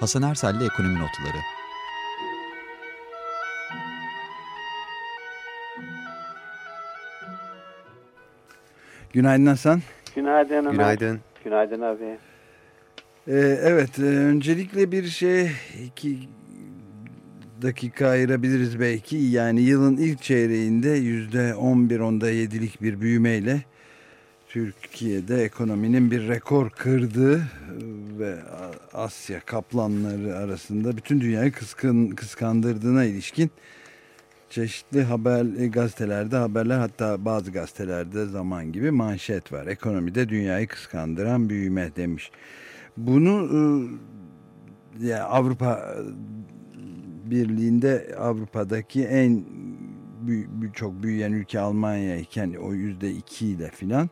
Hasan Ersel'le Ekonomi Notları Günaydın Hasan. Günaydın Ömer. Günaydın. Günaydın abi. Ee, evet, e, öncelikle bir şey iki dakika ayırabiliriz belki. Yani yılın ilk çeyreğinde yüzde on bir onda yedilik bir büyümeyle Türkiye'de ekonominin bir rekor kırdığı ve Asya kaplanları arasında bütün dünyayı kıskan, kıskandırdığına ilişkin çeşitli haber gazetelerde haberler hatta bazı gazetelerde zaman gibi manşet var. Ekonomide dünyayı kıskandıran büyüme demiş. Bunu ya Avrupa Birliği'nde Avrupa'daki en çok büyüyen ülke Almanya iken o yüzde iki ile filan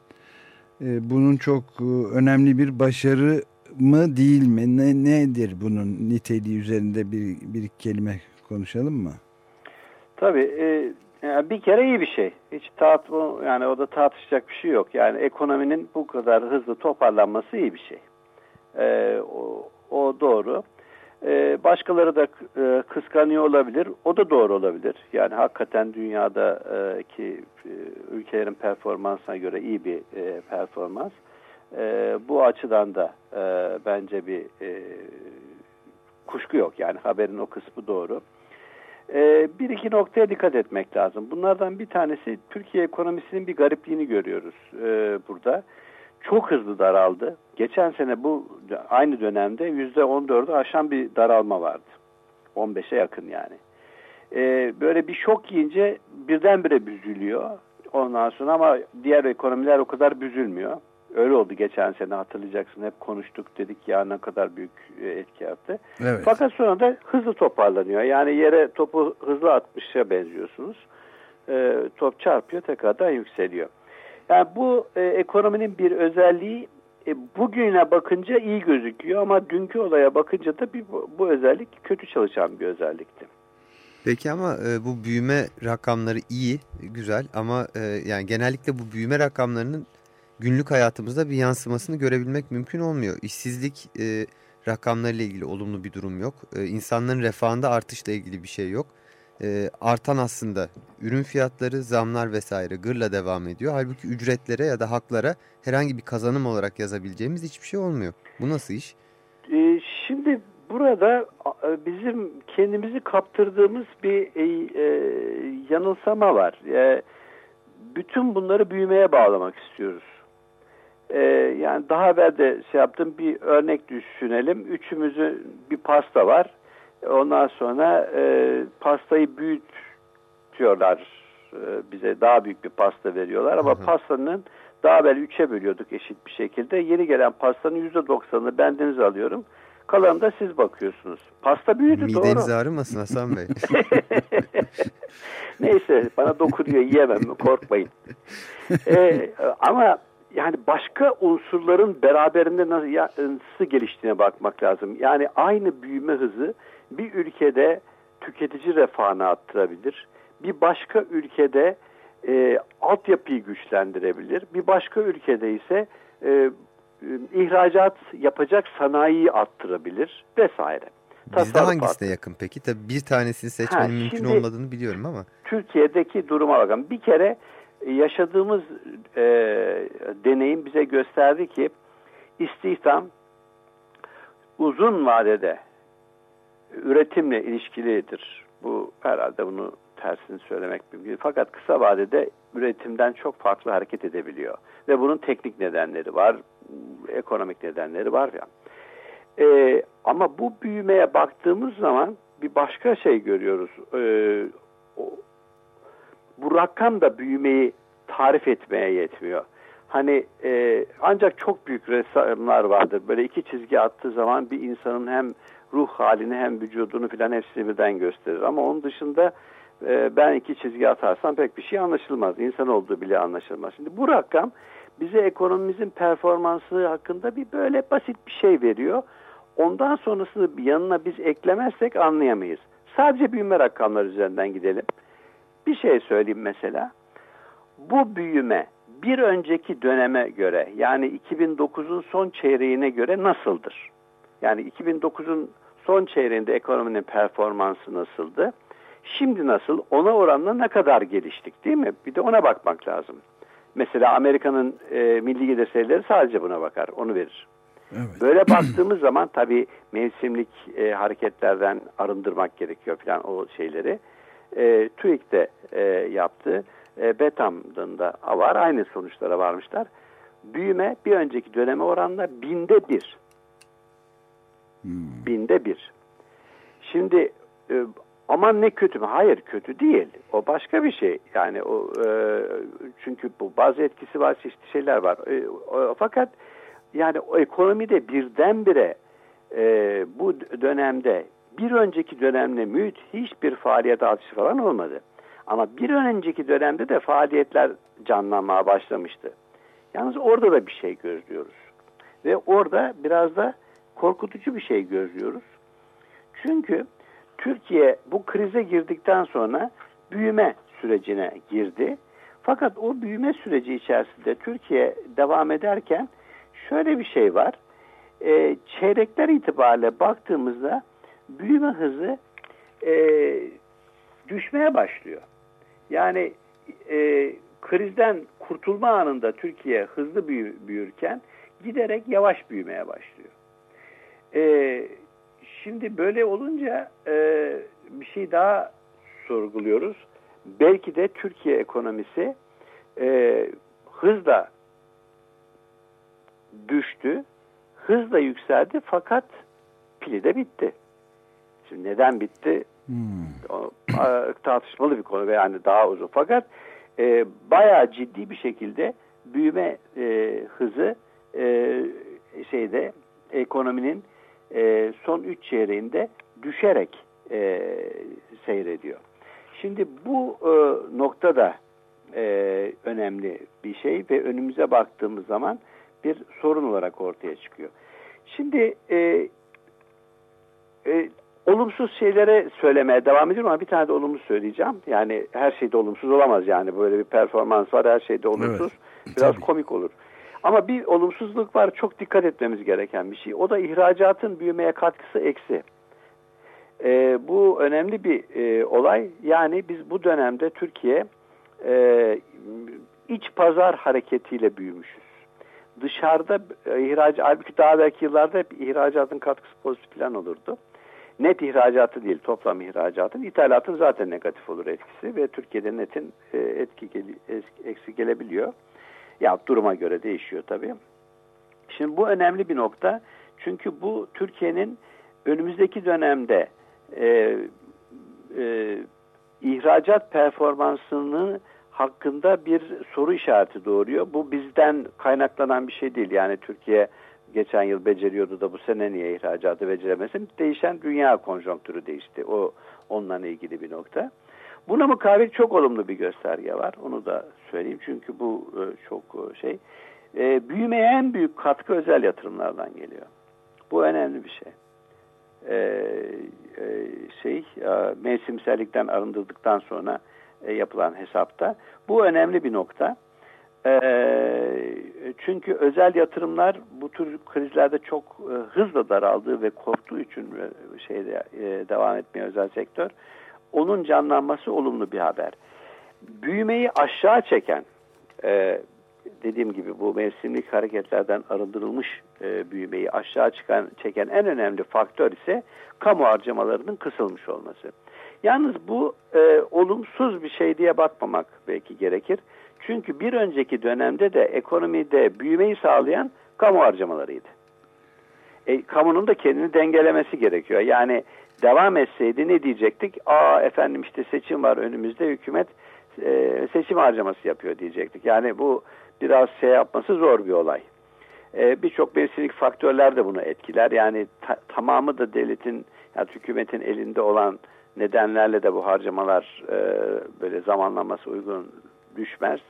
bunun çok önemli bir başarı mı değil mi? Ne, nedir bunun niteliği üzerinde bir, bir kelime konuşalım mı? Tabii. E, bir kere iyi bir şey. Hiç tartma, yani o da tartışacak bir şey yok. Yani ekonominin bu kadar hızlı toparlanması iyi bir şey. E, o, o doğru. E, başkaları da e, kıskanıyor olabilir. O da doğru olabilir. Yani hakikaten dünyadaki e, ülkelerin performansına göre iyi bir e, performans. E, bu açıdan da e, bence bir e, kuşku yok. Yani haberin o kısmı doğru. E, bir iki noktaya dikkat etmek lazım. Bunlardan bir tanesi Türkiye ekonomisinin bir garipliğini görüyoruz e, burada. Çok hızlı daraldı. Geçen sene bu aynı dönemde yüzde 14'ü aşan bir daralma vardı. 15'e yakın yani. E, böyle bir şok yiyince birdenbire büzülüyor. Ondan sonra ama diğer ekonomiler o kadar büzülmüyor. Öyle oldu geçen sene hatırlayacaksın. Hep konuştuk dedik ya ne kadar büyük e, etki yaptı. Evet. Fakat sonra da hızlı toparlanıyor. Yani yere topu hızlı atmışa benziyorsunuz. E, top çarpıyor tekrardan yükseliyor. Yani bu e, ekonominin bir özelliği e, bugüne bakınca iyi gözüküyor ama dünkü olaya bakınca da bir, bu, bu özellik kötü çalışan bir özellikti. Peki ama e, bu büyüme rakamları iyi, güzel ama e, yani genellikle bu büyüme rakamlarının günlük hayatımızda bir yansımasını görebilmek mümkün olmuyor. İşsizlik e, rakamlarıyla ilgili olumlu bir durum yok. E, insanların refahında artışla ilgili bir şey yok. E, artan aslında ürün fiyatları, zamlar vesaire gırla devam ediyor. Halbuki ücretlere ya da haklara herhangi bir kazanım olarak yazabileceğimiz hiçbir şey olmuyor. Bu nasıl iş? E, şimdi burada e, bizim kendimizi kaptırdığımız bir e, e, yanılsama var. E, bütün bunları büyümeye bağlamak istiyoruz. Ee, yani daha evvel de şey yaptım bir örnek düşünelim. Üçümüzün bir pasta var. Ondan sonra e, pastayı büyütüyorlar. E, bize daha büyük bir pasta veriyorlar. Ama hı hı. pastanın daha evvel üçe bölüyorduk eşit bir şekilde. Yeni gelen pastanın yüzde doksanını bendeniz alıyorum. Kalanı da siz bakıyorsunuz. Pasta büyüdü Mideniz doğru. Mideniz ağrımasın Hasan Bey. Neyse bana dokunuyor yiyemem korkmayın. ee, ama yani başka unsurların beraberinde nasıl geliştiğine bakmak lazım. Yani aynı büyüme hızı bir ülkede tüketici refahını arttırabilir. Bir başka ülkede e, altyapıyı güçlendirebilir. Bir başka ülkede ise e, ihracat yapacak sanayiyi arttırabilir vesaire. Bizde hangisine yakın peki? Tabii bir tanesini seçmenin ha, mümkün olmadığını biliyorum ama. Türkiye'deki duruma bakın. Bir kere yaşadığımız e, deneyim bize gösterdi ki istihdam uzun vadede üretimle ilişkilidir. Bu herhalde bunu tersini söylemek mümkün. Fakat kısa vadede üretimden çok farklı hareket edebiliyor. Ve bunun teknik nedenleri var, ekonomik nedenleri var ya. Ee, ama bu büyümeye baktığımız zaman bir başka şey görüyoruz. Ee, bu rakam da büyümeyi tarif etmeye yetmiyor. Hani e, ancak çok büyük ressamlar vardır. Böyle iki çizgi attığı zaman bir insanın hem ruh halini hem vücudunu filan hepsini birden gösterir. Ama onun dışında e, ben iki çizgi atarsam pek bir şey anlaşılmaz. İnsan olduğu bile anlaşılmaz. Şimdi bu rakam bize ekonomimizin performansı hakkında bir böyle basit bir şey veriyor. Ondan sonrasını yanına biz eklemezsek anlayamayız. Sadece büyüme rakamları üzerinden gidelim. Bir şey söyleyeyim mesela. Bu büyüme bir önceki döneme göre yani 2009'un son çeyreğine göre nasıldır? Yani 2009'un son çeyreğinde ekonominin performansı nasıldı? Şimdi nasıl? Ona oranla ne kadar geliştik değil mi? Bir de ona bakmak lazım. Mesela Amerika'nın e, milli gelir sayıları sadece buna bakar. Onu verir. Evet. Böyle baktığımız zaman tabii mevsimlik e, hareketlerden arındırmak gerekiyor falan o şeyleri. E, TÜİK de e, yaptı. E, Betam'dan da var. Aynı sonuçlara varmışlar. Büyüme bir önceki döneme oranla binde bir. Hmm. Binde bir. Şimdi e, aman ne kötü mü? Hayır kötü değil. O başka bir şey. Yani o e, çünkü bu bazı etkisi var, çeşitli şeyler var. E, o, fakat yani o ekonomide birdenbire e, bu dönemde bir önceki dönemle müthiş bir faaliyet artışı falan olmadı. Ama bir önceki dönemde de faaliyetler canlanmaya başlamıştı. Yalnız orada da bir şey gözlüyoruz. Ve orada biraz da korkutucu bir şey gözlüyoruz. Çünkü Türkiye bu krize girdikten sonra büyüme sürecine girdi. Fakat o büyüme süreci içerisinde Türkiye devam ederken şöyle bir şey var. E, çeyrekler itibariyle baktığımızda büyüme hızı e, düşmeye başlıyor. Yani e, krizden kurtulma anında Türkiye hızlı büyü, büyürken giderek yavaş büyümeye başlıyor. E, şimdi böyle olunca e, bir şey daha sorguluyoruz. Belki de Türkiye ekonomisi e, hızla düştü, hızla yükseldi fakat pili de bitti. Şimdi neden bitti? Hmm. O, tartışmalı bir konu ve yani daha uzun. Fakat e, bayağı ciddi bir şekilde büyüme e, hızı e, şeyde ekonominin e, son üç çeyreğinde düşerek e, seyrediyor. Şimdi bu e, noktada e, önemli bir şey ve önümüze baktığımız zaman bir sorun olarak ortaya çıkıyor. Şimdi e, e, olumsuz şeylere söylemeye devam ediyorum ama bir tane de olumlu söyleyeceğim. Yani her şeyde olumsuz olamaz yani böyle bir performans var her şeyde olumsuz. Evet, Biraz tabii. komik olur. Ama bir olumsuzluk var çok dikkat etmemiz gereken bir şey. O da ihracatın büyümeye katkısı eksi. E, bu önemli bir e, olay. Yani biz bu dönemde Türkiye e, iç pazar hareketiyle büyümüşüz. Dışarıda e, ihraç, halbuki daha belki yıllarda hep ihracatın katkısı pozitif falan olurdu net ihracatı değil toplam ihracatın ithalatın zaten negatif olur etkisi ve Türkiye'de netin e, etki eksi gelebiliyor. Ya duruma göre değişiyor tabii. Şimdi bu önemli bir nokta. Çünkü bu Türkiye'nin önümüzdeki dönemde e, e, ihracat performansını hakkında bir soru işareti doğuruyor. Bu bizden kaynaklanan bir şey değil. Yani Türkiye geçen yıl beceriyordu da bu sene niye ihracatı beceremesin? Değişen dünya konjonktürü değişti. O onunla ilgili bir nokta. Buna mukabil çok olumlu bir gösterge var. Onu da söyleyeyim çünkü bu e, çok e, şey. E, büyümeye en büyük katkı özel yatırımlardan geliyor. Bu önemli bir şey. E, şey mevsimsellikten arındırdıktan sonra yapılan hesapta. Bu önemli bir nokta. E, çünkü özel yatırımlar bu tür krizlerde çok e, hızla daraldığı ve korktuğu için e, şeyde e, devam etmeye özel sektör onun canlanması olumlu bir haber. Büyümeyi aşağı çeken e, dediğim gibi bu mevsimlik hareketlerden arındırılmış büyümeyi aşağı çıkan çeken en önemli faktör ise kamu harcamalarının kısılmış olması. Yalnız bu olumsuz bir şey diye bakmamak belki gerekir. Çünkü bir önceki dönemde de ekonomide büyümeyi sağlayan kamu harcamalarıydı. E, kamunun da kendini dengelemesi gerekiyor. Yani devam etseydi ne diyecektik? Aa efendim işte seçim var önümüzde hükümet e, seçim harcaması yapıyor diyecektik. Yani bu biraz şey yapması zor bir olay. E, Birçok mevsimlik faktörler de bunu etkiler. Yani ta, tamamı da devletin, yani hükümetin elinde olan nedenlerle de bu harcamalar e, böyle zamanlaması uygun düşmez.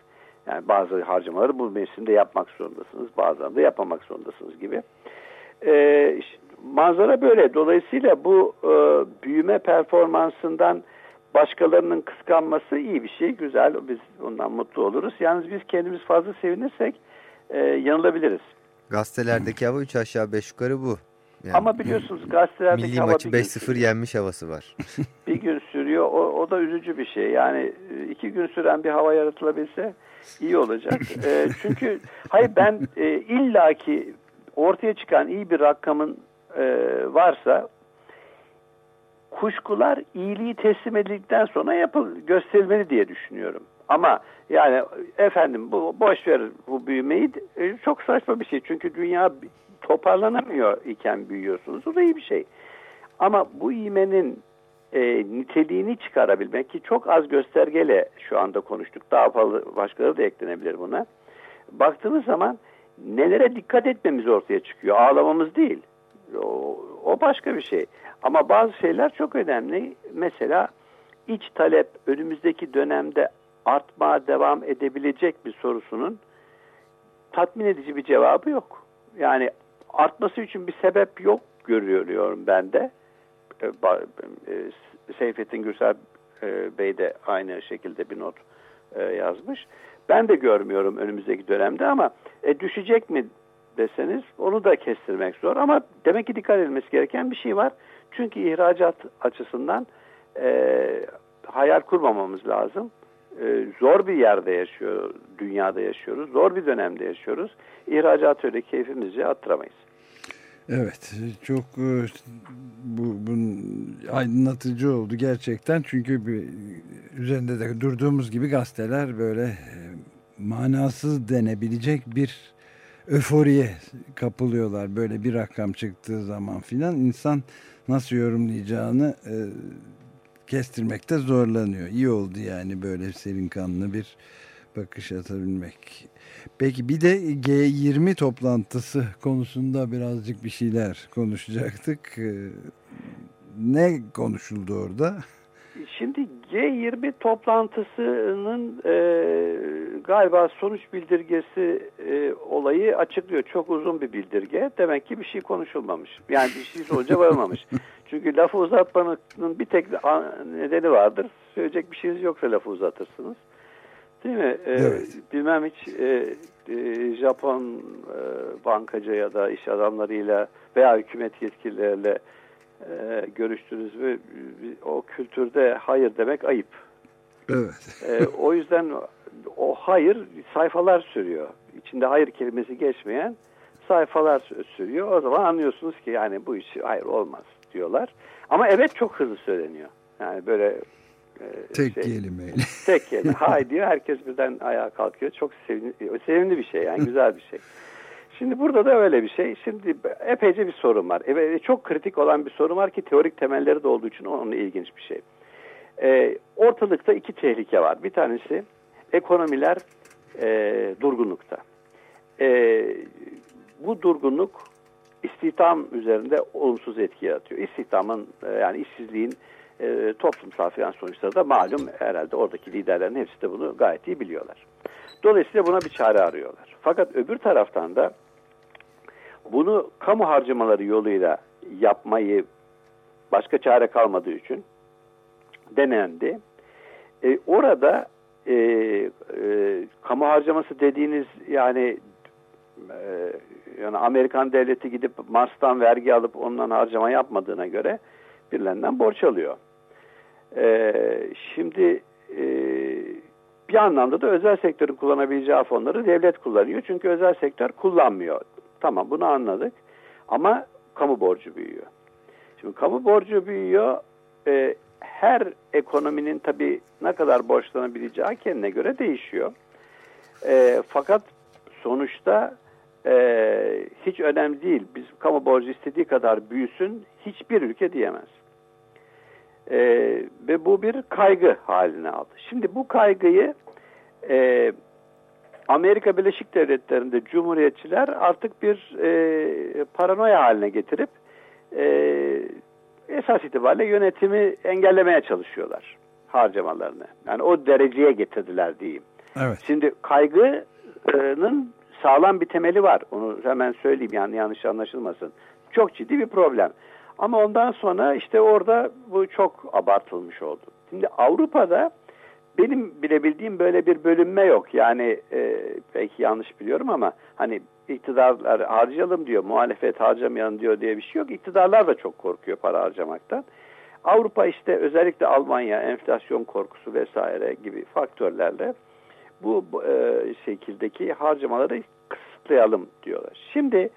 Yani bazı harcamaları bu mevsimde yapmak zorundasınız, bazılarını da yapmamak zorundasınız gibi. E, manzara böyle. Dolayısıyla bu e, büyüme performansından başkalarının kıskanması iyi bir şey, güzel. Biz ondan mutlu oluruz. Yalnız biz kendimiz fazla sevinirsek e, yanılabiliriz. Gazetelerdeki hava 3 aşağı 5 yukarı bu. Yani, Ama biliyorsunuz gazetelerdeki milli hava maçı bir gün 5-0 sürüyor. yenmiş havası var. bir gün sürüyor. O, o da üzücü bir şey. Yani e, iki gün süren bir hava yaratılabilse iyi olacak. E, çünkü hayır ben e, illaki ortaya çıkan iyi bir rakamın e, varsa kuşkular iyiliği teslim edildikten sonra yapıl gösterilmeli diye düşünüyorum. Ama yani efendim bu boş ver bu büyümeyi e, çok saçma bir şey. Çünkü dünya toparlanamıyor iken büyüyorsunuz. O da iyi bir şey. Ama bu ivmenin e, niteliğini çıkarabilmek ki çok az göstergeyle şu anda konuştuk. Daha fazla başkaları da eklenebilir buna. Baktığımız zaman nelere dikkat etmemiz ortaya çıkıyor. Ağlamamız değil. O, o başka bir şey. Ama bazı şeyler çok önemli. Mesela iç talep önümüzdeki dönemde artmaya devam edebilecek bir sorusunun tatmin edici bir cevabı yok. Yani artması için bir sebep yok görüyorum ben de. E, e, Seyfettin Gürsel e, Bey de aynı şekilde bir not yazmış. Ben de görmüyorum önümüzdeki dönemde ama e, düşecek mi deseniz onu da kestirmek zor. Ama demek ki dikkat edilmesi gereken bir şey var. Çünkü ihracat açısından e, hayal kurmamamız lazım. E, zor bir yerde yaşıyor, dünyada yaşıyoruz. Zor bir dönemde yaşıyoruz. İhracat öyle keyfimizce attıramayız. Evet çok e, bu, bu aydınlatıcı oldu gerçekten çünkü bir, üzerinde de durduğumuz gibi gazeteler böyle e, manasız denebilecek bir öforiye kapılıyorlar böyle bir rakam çıktığı zaman filan insan nasıl yorumlayacağını e, kestirmekte zorlanıyor. İyi oldu yani böyle serin kanlı bir bakış atabilmek. Peki bir de G20 toplantısı konusunda birazcık bir şeyler konuşacaktık. Ee, Ne konuşuldu orada? Şimdi G20 toplantısının e, galiba sonuç bildirgesi e, olayı açıklıyor. Çok uzun bir bildirge. Demek ki bir şey konuşulmamış. Yani bir şey sonuca varılmamış. Çünkü lafı uzatmanın bir tek nedeni vardır. Söyleyecek bir şeyiniz yoksa lafı uzatırsınız. Değil mi? Ee, Evet. Bilmem hiç e, e, Japon e, bankacı ya da iş adamlarıyla veya hükümet yetkilileriyle e, görüştünüz mü? O kültürde hayır demek ayıp. Evet. E, o yüzden o hayır sayfalar sürüyor. İçinde hayır kelimesi geçmeyen sayfalar sürüyor. O zaman anlıyorsunuz ki yani bu iş hayır olmaz diyorlar. Ama evet çok hızlı söyleniyor. Yani böyle Tek şey, kelimeyle. Tek kelime. Hay diyor. Herkes birden ayağa kalkıyor. Çok sevimli, sevimli bir şey yani. Güzel bir şey. Şimdi burada da öyle bir şey. Şimdi epeyce bir sorun var. Evet, çok kritik olan bir sorun var ki teorik temelleri de olduğu için onun ilginç bir şey. Ee, ortalıkta iki tehlike var. Bir tanesi ekonomiler e, durgunlukta. E, bu durgunluk istihdam üzerinde olumsuz etki yaratıyor. İstihdamın e, yani işsizliğin e, toplumsal finans sonuçları da malum herhalde oradaki liderlerin hepsi de bunu gayet iyi biliyorlar. Dolayısıyla buna bir çare arıyorlar. Fakat öbür taraftan da bunu kamu harcamaları yoluyla yapmayı başka çare kalmadığı için denendi. E, orada e, e, kamu harcaması dediğiniz yani e, yani Amerikan devleti gidip Mars'tan vergi alıp ondan harcama yapmadığına göre birilerinden borç alıyor. Ee, şimdi e, bir anlamda da özel sektörün kullanabileceği fonları devlet kullanıyor. Çünkü özel sektör kullanmıyor. Tamam bunu anladık. Ama kamu borcu büyüyor. Şimdi kamu borcu büyüyor. E, her ekonominin tabii ne kadar borçlanabileceği kendine göre değişiyor. E, fakat sonuçta e, hiç önemli değil. Biz kamu borcu istediği kadar büyüsün hiçbir ülke diyemez. E, ve bu bir kaygı haline aldı. Şimdi bu kaygıyı e, Amerika Birleşik Devletleri'nde cumhuriyetçiler artık bir e, paranoya haline getirip e, esas itibariyle yönetimi engellemeye çalışıyorlar harcamalarını. Yani o dereceye getirdiler diyeyim. Evet. Şimdi kaygının sağlam bir temeli var. Onu hemen söyleyeyim yani yanlış anlaşılmasın. Çok ciddi bir problem. Ama ondan sonra işte orada bu çok abartılmış oldu. Şimdi Avrupa'da benim bilebildiğim böyle bir bölünme yok. Yani e, belki yanlış biliyorum ama hani iktidarlar harcayalım diyor, muhalefet harcamayalım diyor diye bir şey yok. İktidarlar da çok korkuyor para harcamaktan. Avrupa işte özellikle Almanya enflasyon korkusu vesaire gibi faktörlerle bu e, şekildeki harcamaları kısıtlayalım diyorlar. Şimdi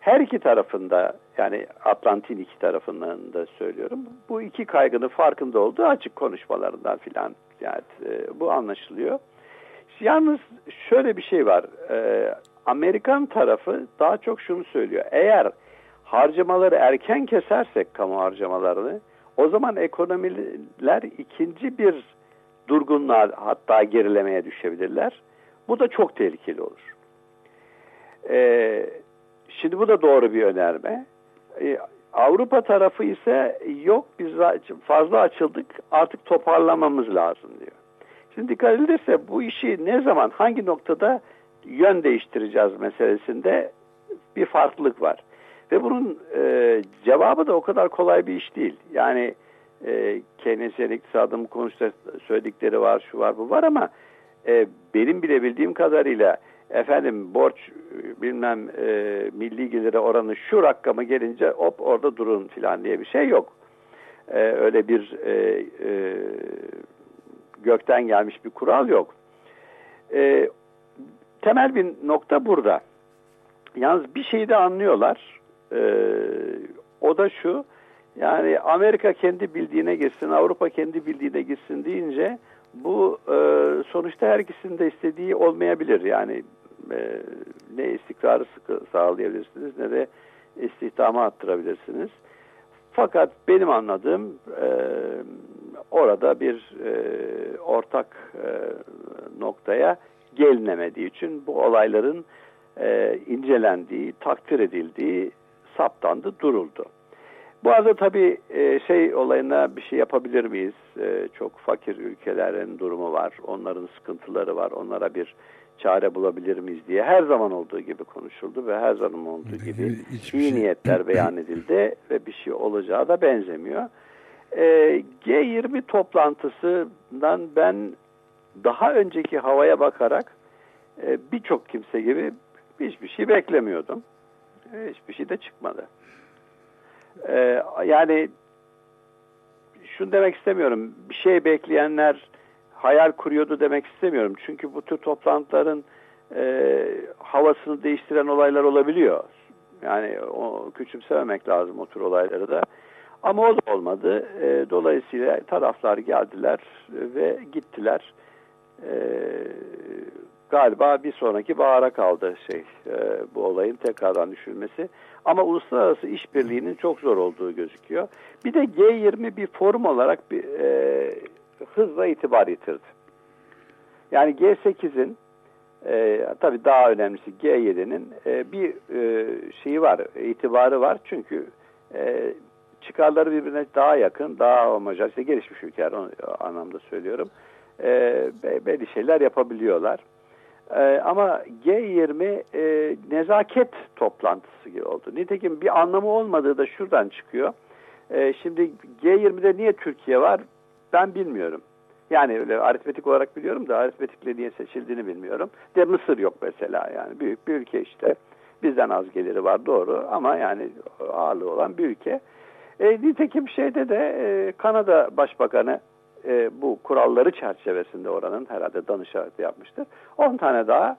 her iki tarafında yani Atlantin iki tarafından da söylüyorum. Bu iki kaygının farkında olduğu açık konuşmalarından filan yani e, bu anlaşılıyor. Yalnız şöyle bir şey var. E, Amerikan tarafı daha çok şunu söylüyor. Eğer harcamaları erken kesersek kamu harcamalarını o zaman ekonomiler ikinci bir durgunluğa hatta gerilemeye düşebilirler. Bu da çok tehlikeli olur. Ee, şimdi bu da doğru bir önerme. Ee, Avrupa tarafı ise yok biz fazla açıldık artık toparlamamız lazım diyor. Şimdi dikkat edilirse bu işi ne zaman hangi noktada yön değiştireceğiz meselesinde bir farklılık var. Ve bunun e, cevabı da o kadar kolay bir iş değil. Yani e, Keynesyen iktisadın konusunda söyledikleri var, şu var, bu var ama e, benim bilebildiğim kadarıyla efendim borç bilmem e, milli gelire oranı şu rakamı gelince hop orada durun filan diye bir şey yok. E, öyle bir e, e, gökten gelmiş bir kural yok. E, temel bir nokta burada. Yalnız bir şeyi de anlıyorlar. E, o da şu. Yani Amerika kendi bildiğine gitsin, Avrupa kendi bildiğine gitsin deyince bu e, sonuçta her ikisinin de istediği olmayabilir. Yani e, ne istikrarı sağlayabilirsiniz ne de istihdamı arttırabilirsiniz. Fakat benim anladığım e, orada bir e, ortak noktaya gelinemediği için bu olayların incelendiği, takdir edildiği saptandı, duruldu. Bu arada tabii şey olayına bir şey yapabilir miyiz? Çok fakir ülkelerin durumu var, onların sıkıntıları var, onlara bir çare bulabilir miyiz diye her zaman olduğu gibi konuşuldu ve her zaman olduğu gibi Hiçbir iyi şey... niyetler beyan edildi ve bir şey olacağı da benzemiyor. E, G20 toplantısından ben daha önceki havaya bakarak e, birçok kimse gibi hiçbir şey beklemiyordum. E, hiçbir şey de çıkmadı. E, yani şunu demek istemiyorum. Bir şey bekleyenler hayal kuruyordu demek istemiyorum. Çünkü bu tür toplantıların e, havasını değiştiren olaylar olabiliyor. Yani o küçümsememek lazım o tür olayları da. Ama o da olmadı. E, dolayısıyla taraflar geldiler ve gittiler. E, galiba bir sonraki bahara kaldı şey e, bu olayın tekrardan düşülmesi. Ama uluslararası işbirliğinin çok zor olduğu gözüküyor. Bir de G20 bir forum olarak bir e, hızla itibar yitirdi. Yani G8'in e, tabii daha önemlisi G7'nin e, bir e, şeyi var, itibarı var. Çünkü e, çıkarları birbirine daha yakın, daha homojen, işte gelişmiş ülkeler o anlamda söylüyorum. E, belli şeyler yapabiliyorlar. E, ama G20 e, nezaket toplantısı gibi oldu. Nitekim bir anlamı olmadığı da şuradan çıkıyor. E, şimdi G20'de niye Türkiye var ben bilmiyorum. Yani öyle aritmetik olarak biliyorum da aritmetikle niye seçildiğini bilmiyorum. De Mısır yok mesela yani büyük bir ülke işte. Bizden az geliri var doğru ama yani ağırlığı olan bir ülke. E, nitekim şeyde de e, Kanada Başbakanı e, bu kuralları çerçevesinde oranın herhalde danışarak yapmıştır. 10 tane daha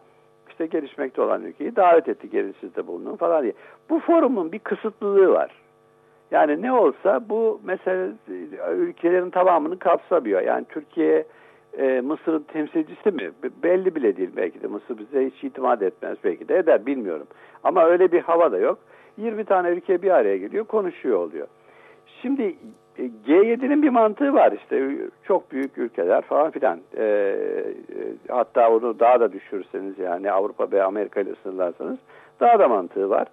işte gelişmekte olan ülkeyi davet etti gelin bulunun falan diye. Bu forumun bir kısıtlılığı var. Yani ne olsa bu mesela ülkelerin tamamını kapsamıyor. Yani Türkiye e, Mısır'ın temsilcisi mi? Belli bile değil belki de. Mısır bize hiç itimat etmez belki de eder bilmiyorum. Ama öyle bir hava da yok. 20 tane ülke bir araya geliyor konuşuyor oluyor. Şimdi e, G7'nin bir mantığı var işte çok büyük ülkeler falan filan e, e, hatta onu daha da düşürürseniz yani Avrupa ve Amerika ile sınırlarsanız daha da mantığı var.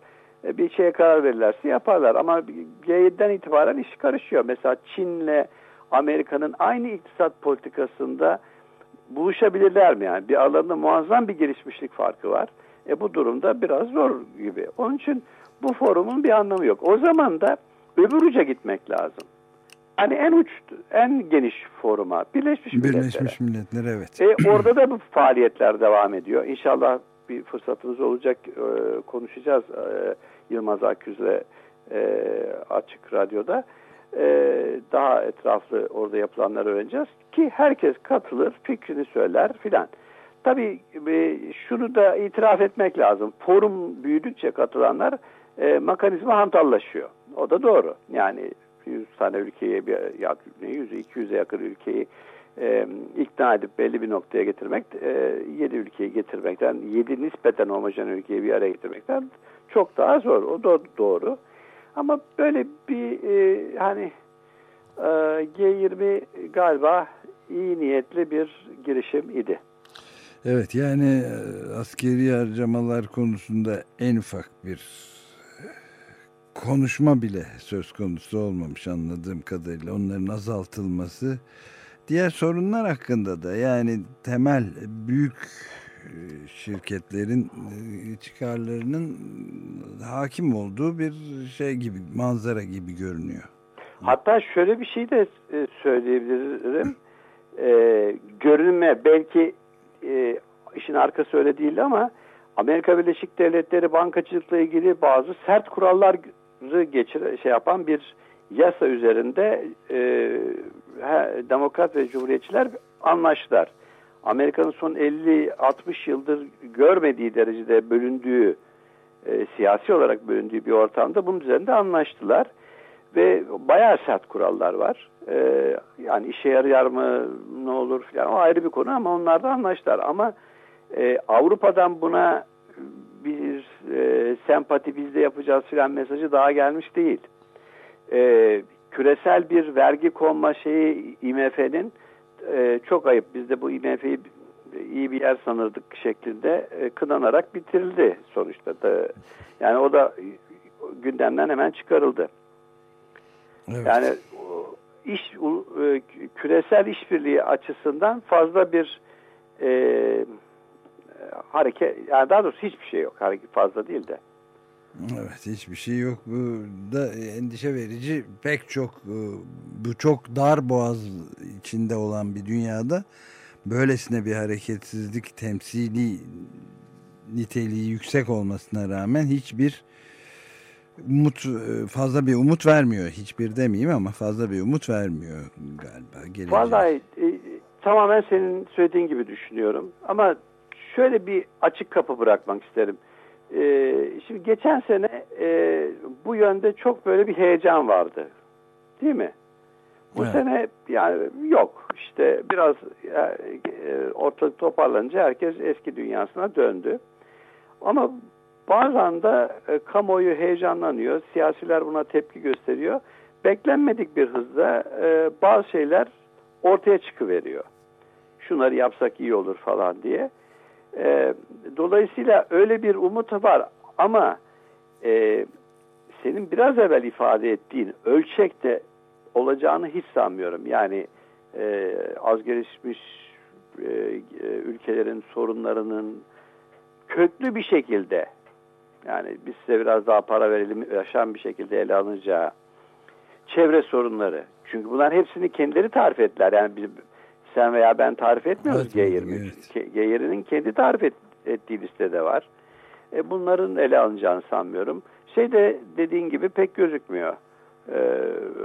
E, bir şeye karar verirlerse yaparlar. Ama G7'den itibaren iş karışıyor. Mesela Çin'le Amerika'nın aynı iktisat politikasında buluşabilirler mi? Yani bir aralarında muazzam bir gelişmişlik farkı var. E bu durumda biraz zor gibi. Onun için bu forumun bir anlamı yok. O zaman da öbür uca gitmek lazım. hani en uç, en geniş foruma Birleşmiş, Birleşmiş Milletler. evet. E, orada da bu faaliyetler devam ediyor. İnşallah bir fırsatımız olacak e, konuşacağız e, Yılmaz Akgüz'le e, Açık Radyo'da. E, daha etraflı orada yapılanları öğreneceğiz ki herkes katılır, fikrini söyler filan. Tabii şunu da itiraf etmek lazım. Forum büyüdükçe katılanlar mekanizma hantallaşıyor. O da doğru. Yani 100 tane ülkeye bir ya 100 200'e yakın ülkeyi e, ikna edip belli bir noktaya getirmek, e, 7 ülkeyi getirmekten, 7 nispeten homojen ülkeyi bir araya getirmekten çok daha zor. O da doğru. Ama böyle bir e, hani e, G20 galiba iyi niyetli bir girişim idi. Evet yani e, askeri harcamalar konusunda en ufak bir konuşma bile söz konusu olmamış anladığım kadarıyla onların azaltılması diğer sorunlar hakkında da yani temel büyük e, şirketlerin e, çıkarlarının hakim olduğu bir şey gibi manzara gibi görünüyor. Hatta şöyle bir şey de e, söyleyebilirim. Ee, görünme belki e, işin arkası öyle değil ama Amerika Birleşik Devletleri bankacılıkla ilgili bazı sert kuralları geçir şey yapan bir yasa üzerinde e, Demokrat ve Cumhuriyetçiler anlaştılar. Amerika'nın son 50-60 yıldır görmediği derecede bölündüğü, e, siyasi olarak bölündüğü bir ortamda bunun üzerinde anlaştılar. Ve bayağı sert kurallar var. E, yani işe yarar mı ne olur falan o ayrı bir konu ama onlar da anlaştılar. Ama e, Avrupa'dan buna bir e, sempati biz de yapacağız filan mesajı daha gelmiş değil. E, küresel bir vergi konma şeyi IMF'nin e, çok ayıp. Biz de bu IMF'yi iyi bir yer sanırdık şeklinde e, kınanarak bitirildi sonuçta da. Yani o da gündemden hemen çıkarıldı. Evet. Yani iş e, küresel işbirliği açısından fazla bir e, hareket yani daha doğrusu hiçbir şey yok hareket fazla değil de. Evet hiçbir şey yok. Bu da endişe verici. Pek çok e, bu çok dar boğaz içinde olan bir dünyada böylesine bir hareketsizlik temsili niteliği yüksek olmasına rağmen hiçbir umut e, fazla bir umut vermiyor. Hiçbir demeyeyim ama fazla bir umut vermiyor galiba. Gelecek. Vallahi e, tamamen senin söylediğin gibi düşünüyorum. Ama şöyle bir açık kapı bırakmak isterim. E, şimdi geçen sene e, bu yönde çok böyle bir heyecan vardı. Değil mi? Bu evet. sene yani yok. İşte biraz e, ortalık toparlanınca herkes eski dünyasına döndü. Ama bazen de e, kamuoyu heyecanlanıyor. Siyasiler buna tepki gösteriyor. Beklenmedik bir hızda e, bazı şeyler ortaya çıkıveriyor. Şunları yapsak iyi olur falan diye. E, dolayısıyla öyle bir umut var ama e, senin biraz evvel ifade ettiğin ölçekte olacağını hiç sanmıyorum. Yani e, az gelişmiş e, ülkelerin sorunlarının köklü bir şekilde yani biz size biraz daha para verelim yaşam bir şekilde ele alınacağı çevre sorunları. Çünkü bunlar hepsini kendileri tarif ettiler. Yani sen veya ben tarif etmiyoruz evet, G20. Evet. G20'nin kendi tarif et, ettiği listede var. E, bunların ele alınacağını sanmıyorum. Şey de dediğin gibi pek gözükmüyor. E,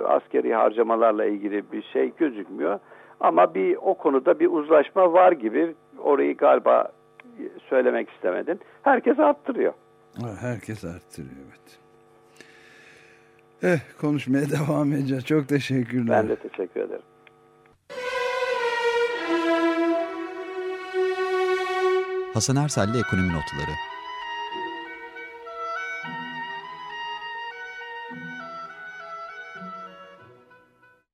askeri harcamalarla ilgili bir şey gözükmüyor. Ama bir o konuda bir uzlaşma var gibi. Orayı galiba söylemek istemedin. Herkes arttırıyor. Herkes arttırıyor evet. Eh, konuşmaya devam edeceğiz. Çok teşekkürler. Ben de teşekkür ederim. Hasan Ersel'le Ekonomi Notları